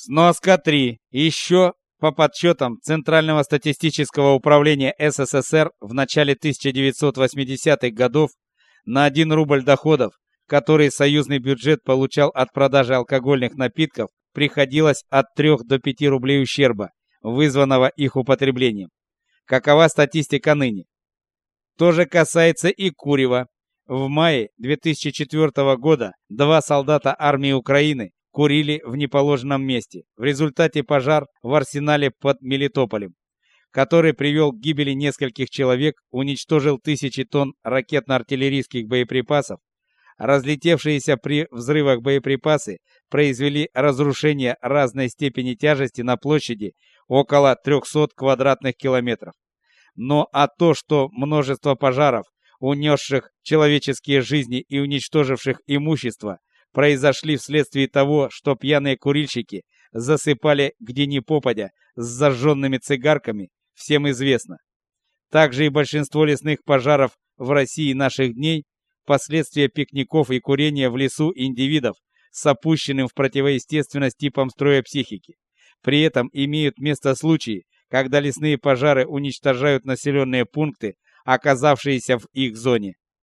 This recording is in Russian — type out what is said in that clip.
Сноска 3. Еще по подсчетам Центрального статистического управления СССР в начале 1980-х годов на 1 рубль доходов, которые союзный бюджет получал от продажи алкогольных напитков, приходилось от 3 до 5 рублей ущерба, вызванного их употреблением. Какова статистика ныне? То же касается и курева. В мае 2004 года два солдата армии Украины курили в неположенном месте. В результате пожар в арсенале под Мелитополем, который привел к гибели нескольких человек, уничтожил тысячи тонн ракетно-артиллерийских боеприпасов. Разлетевшиеся при взрывах боеприпасы произвели разрушение разной степени тяжести на площади около 300 квадратных километров. Но а то, что множество пожаров, унесших человеческие жизни и уничтоживших имущество, произошли вследствие того, что пьяные курильщики засыпали где ни попадя с зажженными цигарками, всем известно. Также и большинство лесных пожаров в России наших дней последствия пикников и курения в лесу индивидов с опущенным в противоестественность типом строя психики. При этом имеют место случаи, когда лесные пожары уничтожают населенные пункты, оказавшиеся в их зоне.